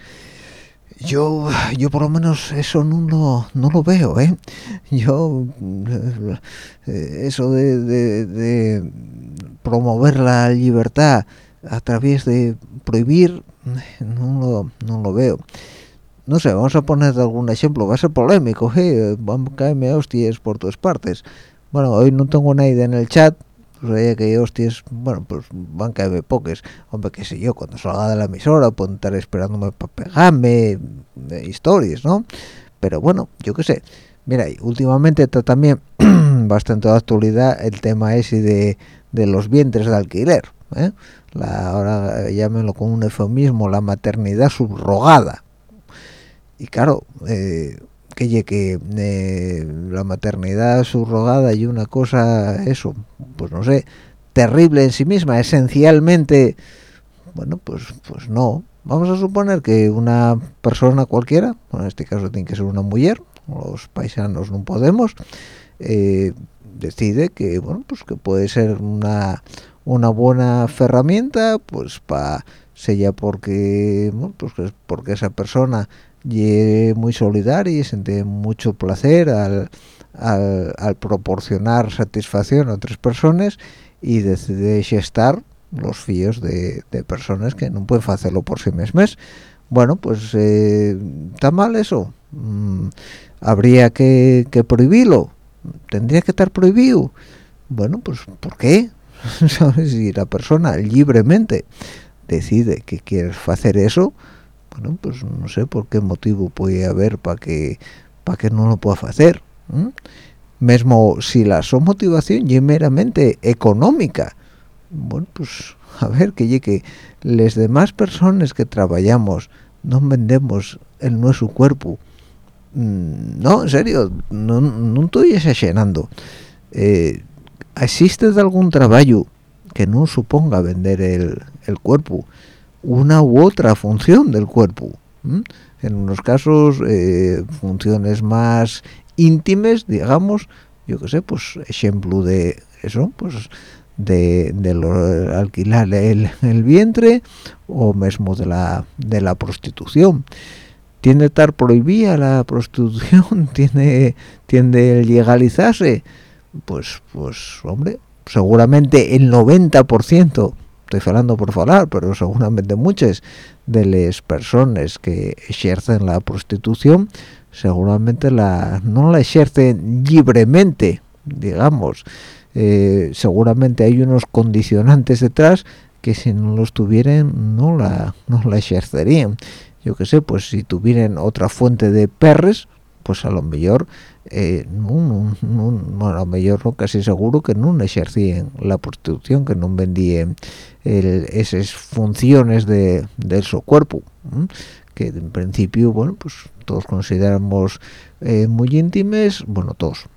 Yo, yo por lo menos eso no lo, no lo veo, ¿eh? Yo, eh, eso de, de promover la libertad a través de prohibir, no lo, no lo veo no sé, vamos a poner algún ejemplo, va a ser polémico, ¿eh? van a caerme hostias por todas partes. Bueno, hoy no tengo nadie en el chat, pues que hostias, bueno, pues van a caerme poques. Hombre, qué sé yo, cuando salga de la emisora, puedo estar esperándome para pegarme, de historias, ¿no? Pero bueno, yo qué sé. Mira, últimamente está también bastante de actualidad el tema ese de, de los vientres de alquiler, ¿eh? La, ahora llámenlo con un eufemismo, la maternidad subrogada y claro eh, que que eh, la maternidad subrogada y una cosa eso pues no sé terrible en sí misma esencialmente bueno pues pues no. Vamos a suponer que una persona cualquiera en este caso tiene que ser una mujer los paisanos no podemos eh, decide que bueno pues que puede ser una una buena herramienta pues para sea porque bueno, pues porque esa persona y muy solidaria y siente mucho placer al, al, proporcionar satisfacción a otras personas y decide gestar los fíos de, de, personas que no pueden hacerlo por sí mismas. Bueno, pues eh, está mal eso. Mm, habría que, que, prohibirlo. Tendría que estar prohibido. Bueno, pues ¿por qué? Si la persona libremente decide que quiere hacer eso, bueno pues no sé por qué motivo puede haber para que para que no lo pueda hacer mesmo si la su motivación es meramente económica. Bueno pues a ver que que las demás personas que trabajamos no vendemos el nuestro cuerpo. Mm, no en serio no, no estoy exagerando. Eh, existe algún trabajo que no suponga vender el, el cuerpo una u otra función del cuerpo. En unos casos, eh, funciones más íntimas, digamos, yo qué sé, pues ejemplo de eso, pues de, alquilar el, vientre o mismo de la, de la prostitución. tiende a estar prohibida la prostitución tiene tiende legalizarse pues pues hombre seguramente el 90% estoy hablando por falar pero seguramente muchas de las personas que ejercen la prostitución seguramente la no la ejercen libremente digamos. Eh, seguramente hay unos condicionantes detrás que si no los tuvieran no la no la ejercerían yo qué sé pues si tuvieran otra fuente de perres pues a lo mejor eh, no, a lo mejor casi seguro que no ejercían la prostitución que no vendían esas funciones de, su cuerpo que en principio bueno pues todos consideramos eh, muy íntimes bueno todos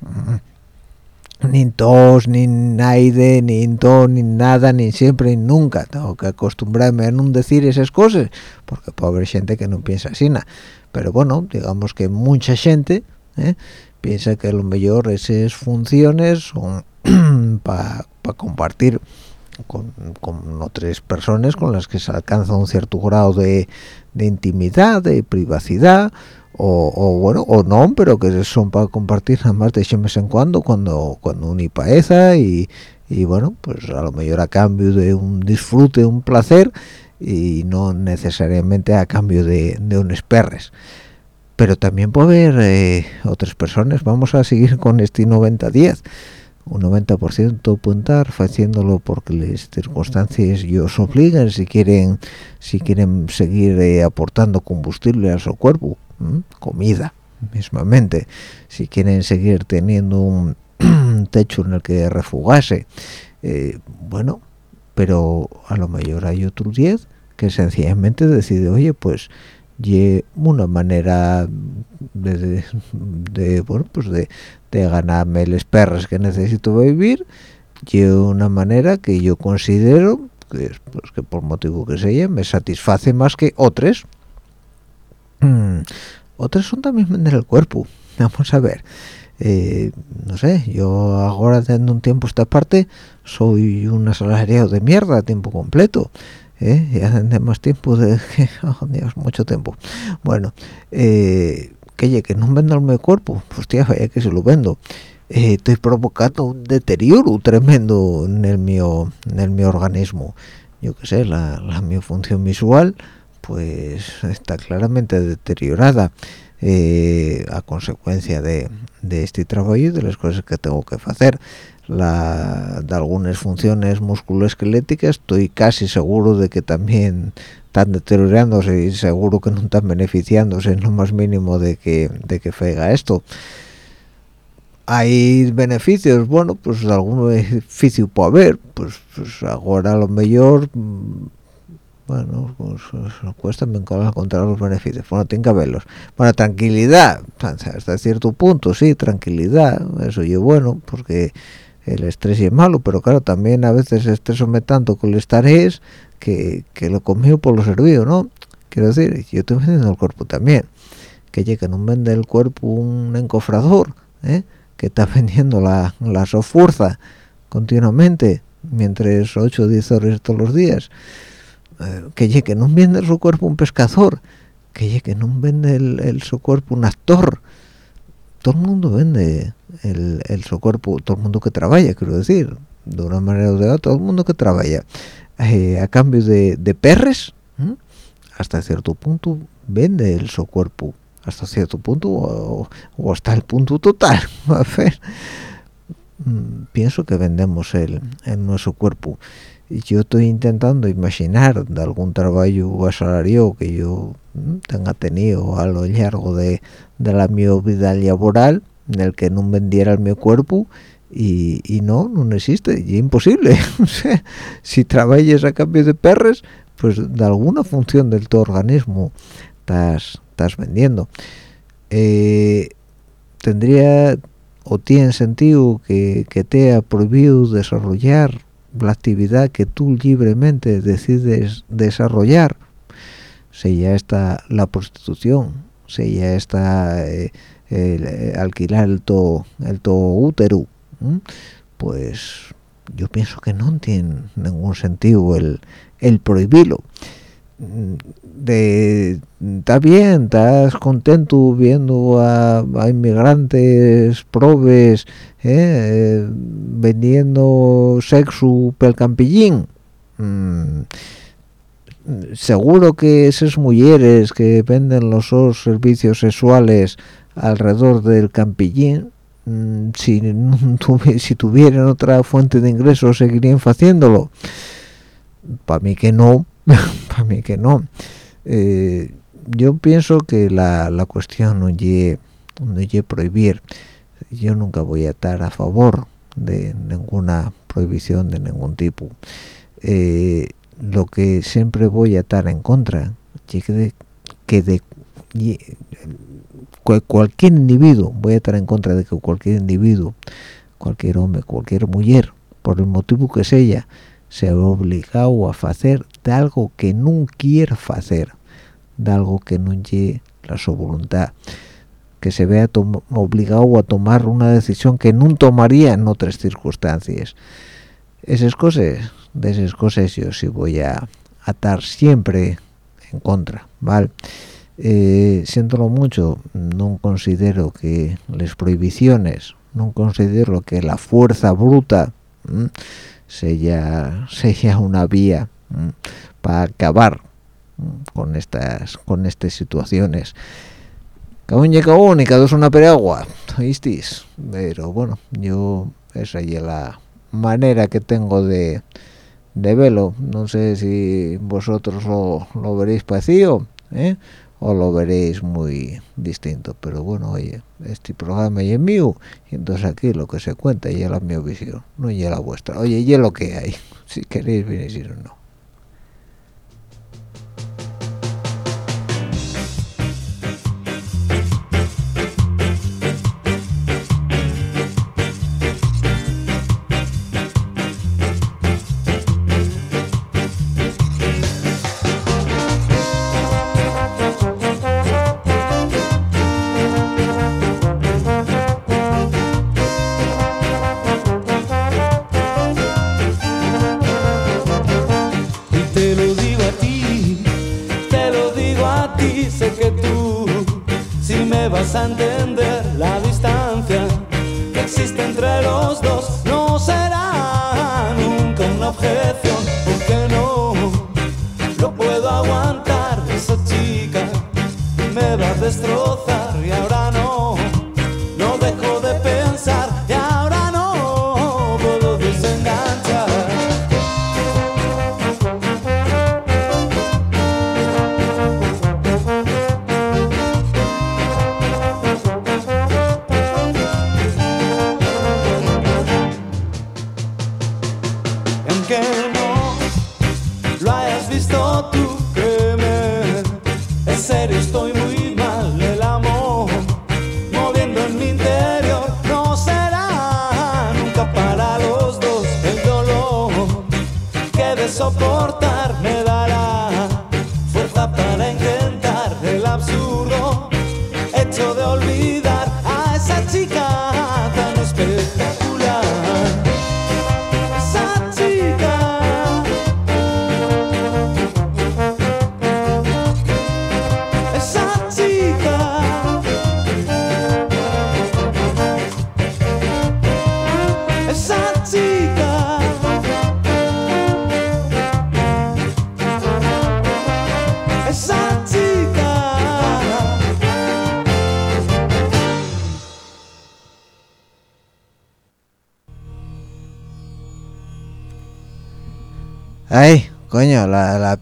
ni tos, ni naide, ni ton, ni nada, ni siempre, ni nunca. Tengo que acostumbrarme a no decir esas cosas, porque puede haber gente que no piensa así. nada. Pero bueno, digamos que mucha gente ¿eh? piensa que lo mejor esas funciones son para compartir con, otras personas con las que se alcanza un cierto grado de, de intimidad, de privacidad, o, bueno o no pero que son para compartir nada más de vez en cuando cuando cuando uno paeza y, y bueno pues a lo mejor a cambio de un disfrute un placer y no necesariamente a cambio de, de unos perres pero también puede haber eh, otras personas. Vamos a seguir con este 90-10 un 90% puede estar haciéndolo porque las circunstancias os obligan si quieren si quieren seguir eh, aportando combustible a su cuerpo comida mismamente. Si quieren seguir teniendo un techo en el que refugarse eh, bueno pero a lo mejor hay otro 10 que sencillamente decide oye pues y una manera de, de, bueno pues de, ganarme las perras que necesito vivir y una manera que yo considero que, pues, que por motivo que sea me satisface más que otras Mm. otras son también vender el cuerpo. Vamos a ver. Eh, no sé yo ahora teniendo un tiempo esta parte soy un asalariado de mierda a tiempo completo ¿eh? ya de más tiempo de oh, Dios, mucho tiempo. Bueno eh, que que no vendo el cuerpo. Pues tía vaya que se lo vendo. Eh, estoy provocando un deterioro tremendo en el mío en el mi organismo. Yo qué sé la, la mi función visual pues está claramente deteriorada. Eh, a consecuencia de, este trabajo y de las cosas que tengo que hacer la, de algunas funciones musculoesqueléticas estoy casi seguro de que también están deteriorándose y seguro que no están beneficiándose en lo más mínimo de que de que fega esto hay beneficios bueno pues algún beneficio puede haber pues, pues ahora lo mejor bueno, pues, pues cuesta encontrar los beneficios. Bueno, tiene que verlos. Bueno, tranquilidad, hasta cierto punto, sí, tranquilidad, eso es bueno, porque el estrés es malo, pero claro, también a veces estresome tanto con el estrés que, que lo comió por lo servido, ¿no? Quiero decir, yo estoy vendiendo el cuerpo también. Que que no vende el cuerpo un encofrador, ¿eh? que está vendiendo la, la fuerza continuamente, mientras 8 o 10 horas todos los días eh, que que no vende su cuerpo un pescador que que no vende el, su cuerpo un actor todo el mundo vende el, el, su cuerpo todo el mundo que trabaja quiero decir de una manera o de otra todo el mundo que trabaja eh, a cambio de, de perres hasta cierto punto vende el su cuerpo hasta cierto punto o, hasta el punto total a ver. Mm, pienso que vendemos el, en nuestro cuerpo. Yo estoy intentando imaginar de algún trabajo salario que yo mm, tenga tenido a lo largo de, la mi vida laboral en el que no vendiera mi cuerpo y, no, no existe, y imposible. si trabajas a cambio de perres, pues de alguna función del tu organismo estás, estás vendiendo. Eh, tendría o tiene sentido que, que te ha prohibido desarrollar la actividad que tú libremente decides desarrollar, ya está la prostitución, ya está eh, el, eh, alquilar el to, el to útero, pues yo pienso que no tiene ningún sentido el, el prohibirlo. de está bien estás contento viendo a, inmigrantes probes eh, vendiendo sexo pel campillín mm, seguro que esas mujeres que venden los servicios sexuales alrededor del campillín mm, si, tuvieran otra fuente de ingresos seguirían haciéndolo. Para mí que no para mí que no. Eh, yo pienso que la, la cuestión no es no prohibir. Yo nunca voy a estar a favor de ninguna prohibición de ningún tipo. Eh, lo que siempre voy a estar en contra que que de cualquier individuo voy a estar en contra de que cualquier individuo cualquier hombre cualquier mujer por el motivo que sea se ve obligado a hacer de algo que no quiere hacer de algo que no lleve la su voluntad que se vea obligado a tomar una decisión que no tomaría en otras circunstancias esas cosas de esas cosas yo sí voy a estar siempre en contra ¿vale? Eh, siéntolo mucho no considero que las prohibiciones no considero que la fuerza bruta sea, sea una vía para acabar con estas con estas situaciones. Uno llega uno y cada dos una peragua ¿visteis? pero bueno yo esa es la manera que tengo de de verlo no sé si vosotros lo, lo veréis parecido ¿eh? O lo veréis muy distinto. Pero bueno oye este programa es mío y entonces aquí lo que se cuenta ya la mi visión no ya la vuestra. Oye ya lo que hay. Si queréis venir o no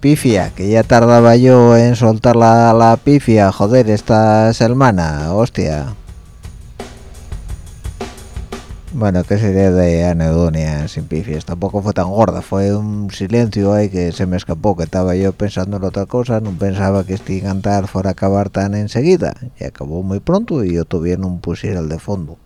pifia que ya tardaba yo en soltar la, la pifia. Joder esta semana hostia. Bueno qué sería de anedonia sin pifias tampoco fue tan gorda fue un silencio ahí que se me escapó que estaba yo pensando en otra cosa no pensaba que este cantar fuera a acabar tan enseguida. Y acabó muy pronto y yo todavía no pusiera el de fondo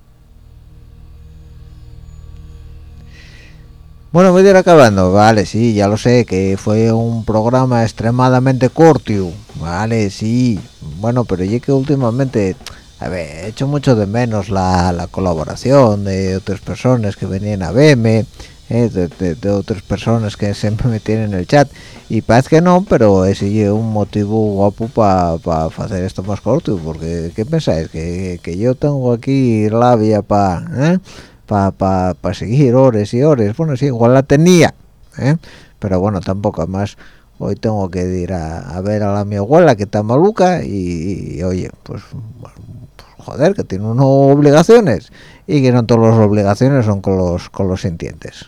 Bueno, voy a ir acabando, vale, sí, ya lo sé, que fue un programa extremadamente corto, vale, sí, bueno, pero ya que últimamente, a ver, he hecho mucho de menos la, colaboración de otras personas que venían a verme, eh, de, otras personas que siempre me tienen en el chat. Y parece que no pero es un motivo guapo para hacer esto más corto porque ¿qué pensáis? que, yo tengo aquí labia para para seguir horas y horas bueno sí igual la tenía pero bueno tampoco además hoy tengo que ir a, ver a la mi abuela que está maluca y, oye pues, pues, joder que tiene obligaciones y que no todas las obligaciones son con los con los sintientes.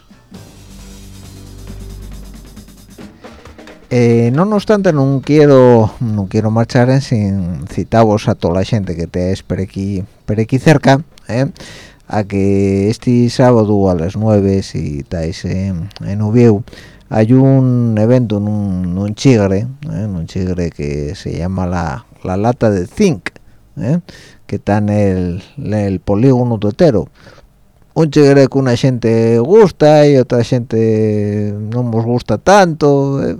Eh, no obstante no quiero no quiero marchar sin citaros a toda la gente que te es por aquí aquí cerca ¿eh? A que este sábado a las 9 si estáis en, en Ubieu hay un evento en un, chigre, ¿eh? un chigre que se llama la, lata de zinc, ¿eh? que está en el, el polígono totero. Un chigre que una gente gusta y otra gente no nos gusta tanto. ¿eh?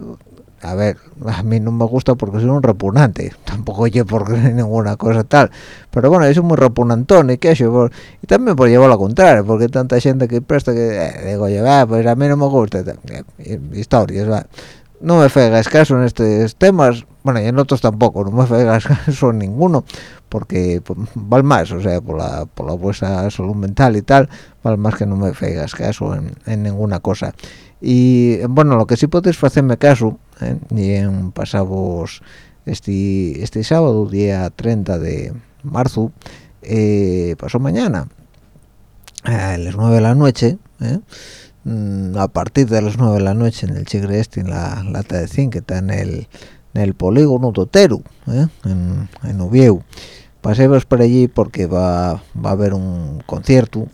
A ver, a mí no me gusta porque soy un repugnante, tampoco oye porque ninguna cosa tal, pero bueno, es muy repugnantón y qué y también por llevarlo a contrario, porque tanta gente que presta que eh, digo ah, pues a mí no me gusta, historias, va. no me fegas caso en estos temas, bueno, y en otros tampoco, no me fegas caso en ninguno, porque pues, más, o sea, por la, por la vuestra salud mental y tal, vale más que no me fegas caso en, en ninguna cosa y bueno lo que sí podéis hacerme caso ¿eh? y en pasamos este este sábado día 30 de marzo eh, pasó mañana a las 9 de la noche ¿eh? mm, a partir de las 9 de la noche en el Chigre Este en la lata de zinc que está en el en el polígono Totero ¿eh? en, en Ubieu paséis por allí porque va, va a haber un concierto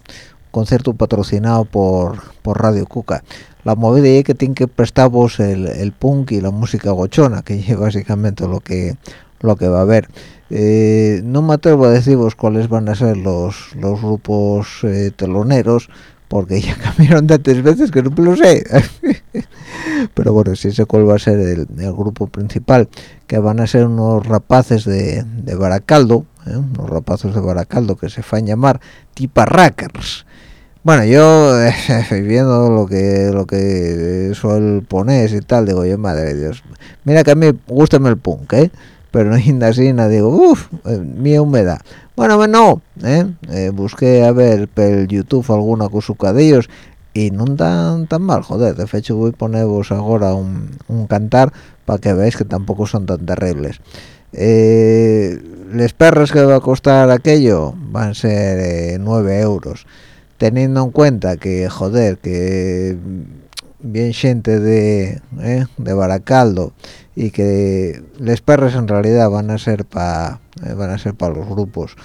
concierto patrocinado por, por Radio Cuca la movida es que tiene que prestaros el, el punk y la música gochona que es básicamente lo que lo que va a haber. Eh, no me atrevo a deciros cuáles van a ser los, los grupos eh, teloneros porque ya cambiaron tantas veces que no lo sé. Pero bueno sí sé cuál va a ser el, grupo principal que van a ser unos rapaces de, de Baracaldo ¿eh? unos rapaces de Baracaldo que se van a llamar Tiparrackers bueno yo eh, viendo lo que lo que suel poner y tal digo yo madre de dios mira que a mí gusta el punk ¿eh? pero no hay así nada digo uff eh, mi humedad bueno bueno ¿eh? ¿eh? busqué a ver por youtube alguna cosa de ellos y no tan tan mal joder de hecho voy a poneros ahora un, un cantar para que veáis que tampoco son tan terribles eh, les perros que va a costar aquello van a ser 9 euros teniendo en cuenta que joder que bien gente de eh, de Baracaldo y que les perros en realidad van a ser para eh, van los grupos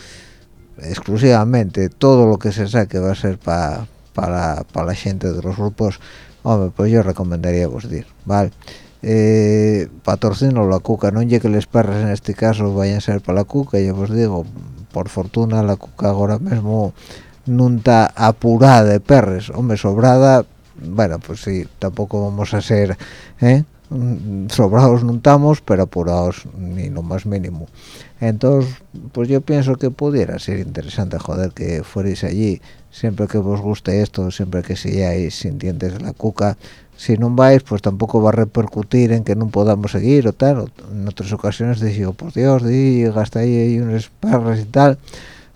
exclusivamente todo lo que se saque va a ser para para la gente de los grupos hombre pues yo recomendaría vos dir vale eh, patrocino la cuca no llegue que les perros en este caso vayan a ser para la cuca yo os digo por fortuna la cuca ahora mismo nunca apurada de perres. Hombre sobrada bueno pues sí tampoco vamos a ser ¿eh? sobrados no pero apurados ni lo más mínimo. Entonces pues yo pienso que pudiera ser interesante joder que fuerais allí. Siempre que os guste esto siempre que seáis sintientes de la cuca. Si no vais pues tampoco va a repercutir en que no podamos seguir o tal. En otras ocasiones digo por Dios di gasta ahí unos perros y tal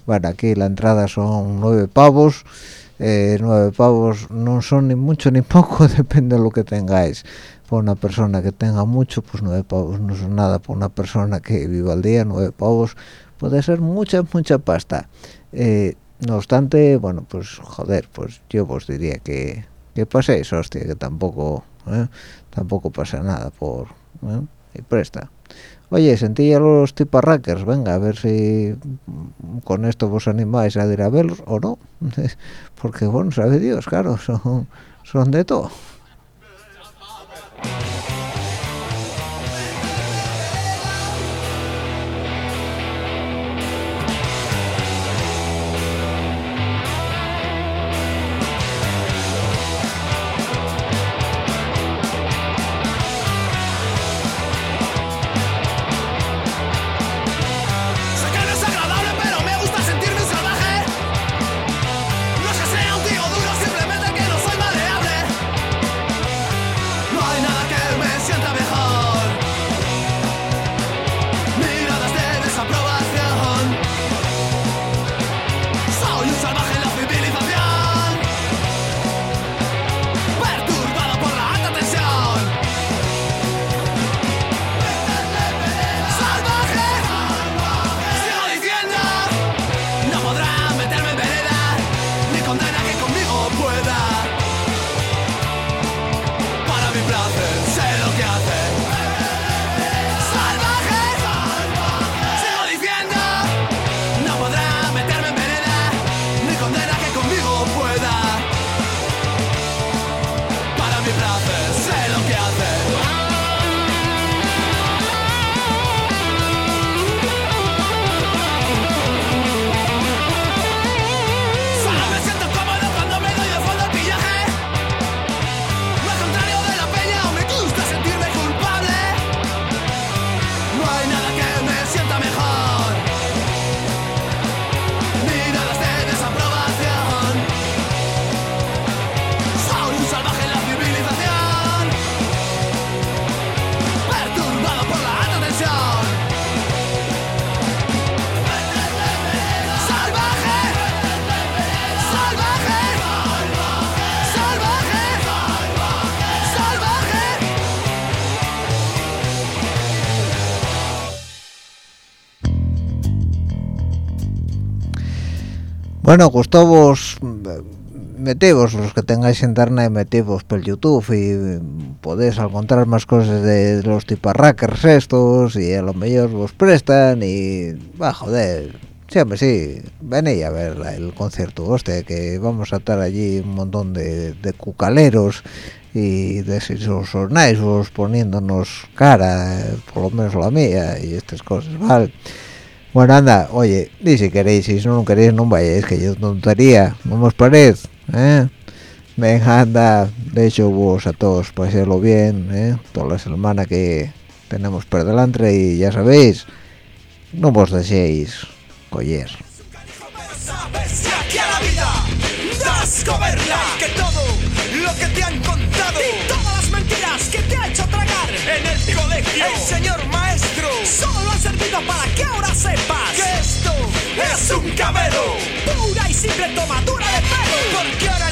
bueno aquí la entrada son nueve pavos eh, nueve pavos no son ni mucho ni poco depende de lo que tengáis. Por una persona que tenga mucho pues nueve pavos no son nada. Por una persona que viva al día nueve pavos puede ser mucha mucha pasta. Eh, no obstante bueno pues joder pues yo os diría que que paséis hostia que tampoco eh, tampoco pasa nada por y presta Oye, sentí a los tiparrackers, venga, a ver si con esto vos animáis a ir a verlos o no. Porque, bueno, sabe Dios, claro, son, son de todo. Bueno, gustovos metivos los que tengáis internet metivos por YouTube y podéis encontrar más cosas de los tiparrackers estos y a lo mejor vos prestan y va joder siempre sí venid a ver el concierto hostia que vamos a estar allí un montón de, cucaleros y de si os sonáis vos poniéndonos cara por lo menos la mía y estas cosas vale bueno anda oye y si queréis si no, queréis no vayáis que yo tontería no os parece ¿eh? venga anda de hecho vos a todos pasélo bien ¿eh? toda la semana que tenemos por delante y ya sabéis no vos deseéis coller que el colegio El para que ahora sepas Que esto es un camelo. Pura y simple tomadura de pelo. Porque ahora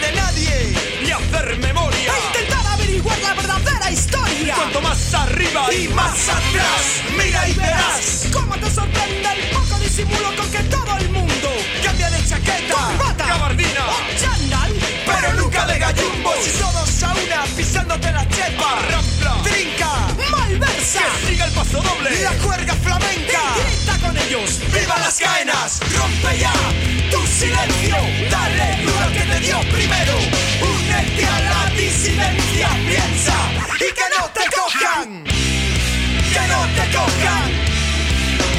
de nadie y hacer memoria. E intentar averiguar la verdadera historia. Cuanto más arriba y más atrás, mira y verás Cómo te sorprende el poco disimulo con que todo el mundo Cambia de chaqueta, corbata, gabardina. o Pero nunca de gallumbos. Y todos a una pisándote la chepa. Rampla, trinca, malversa. Que siga el paso doble. La cuerda flamenca. Y grita con ellos. ¡Viva las caenas! Rompe ya tu silencio. Dale duro que te dio primero. Únete a la disidencia. Piensa y que no te cojan. Que no te cojan.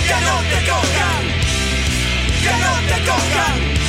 Que no te cojan. Que no te cojan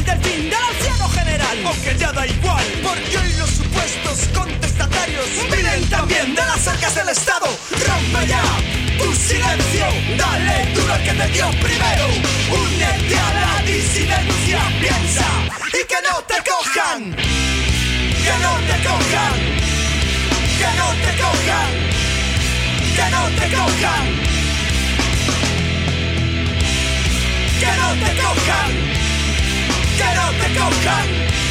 Igual Porque hoy los supuestos contestatarios Vienen también de las arcas del Estado Rompe ya tu silencio Dale duro al que te dio primero Únete a la disidencia Piensa y que no te cojan Que no te cojan Que no te cojan Que no te cojan Que no te cojan Que no te cojan Que no te cojan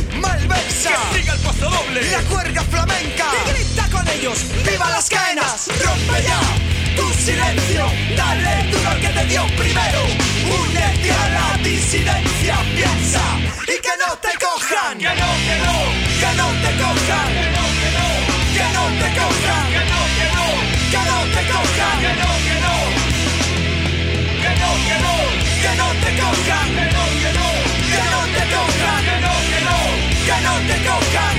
Malversa. Que siga el paso doble. La cuerda flamenca. Y grita con ellos. ¡Viva las cadenas! ¡Rompe ya! Tu silencio, dale duro al que te dio primero. Únete a la disidencia, piensa y que no te cojan. Que no, que no, que no te cojan. Que no, que no, que no te cojan. Que no, que no, que no te cojan. Que no, que no, que no, que no, que no te cojan. go, go.